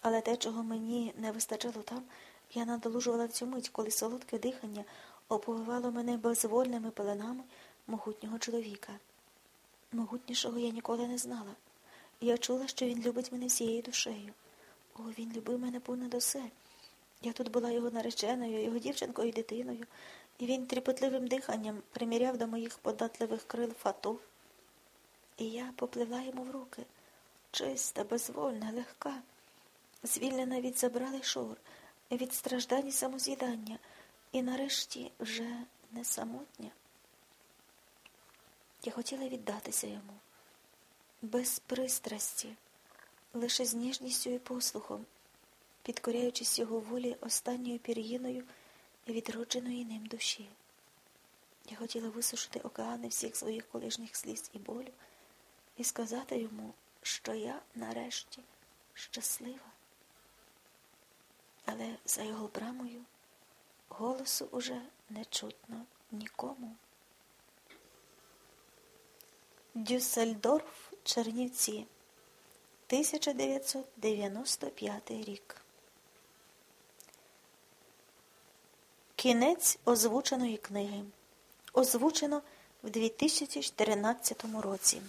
Але те, чого мені не вистачало там, я надолужувала в цю мить, коли солодке дихання оповивало мене безвольними пеленами могутнього чоловіка. Могутнішого я ніколи не знала. Я чула, що він любить мене всією душею. О, він любив мене понад усе. Я тут була його нареченою, його дівчинкою і дитиною, і він тріпотливим диханням приміряв до моїх податливих крил фату. І я попливла йому в руки, чиста, безвольна, легка, звільнена від забрали шор, від страждань і самоз'їдання, і нарешті вже не самотня. Я хотіла віддатися йому, без пристрасті, лише з ніжністю і послухом, підкоряючись його волі останньою пір'їною відродженої ним душі. Я хотіла висушити океани всіх своїх колишніх сліз і болю і сказати йому, що я нарешті щаслива. Але за його брамою голосу уже не чутно нікому. Дюссельдорф, Чернівці, 1995 рік. Кінець озвученої книги. Озвучено в 2014 році.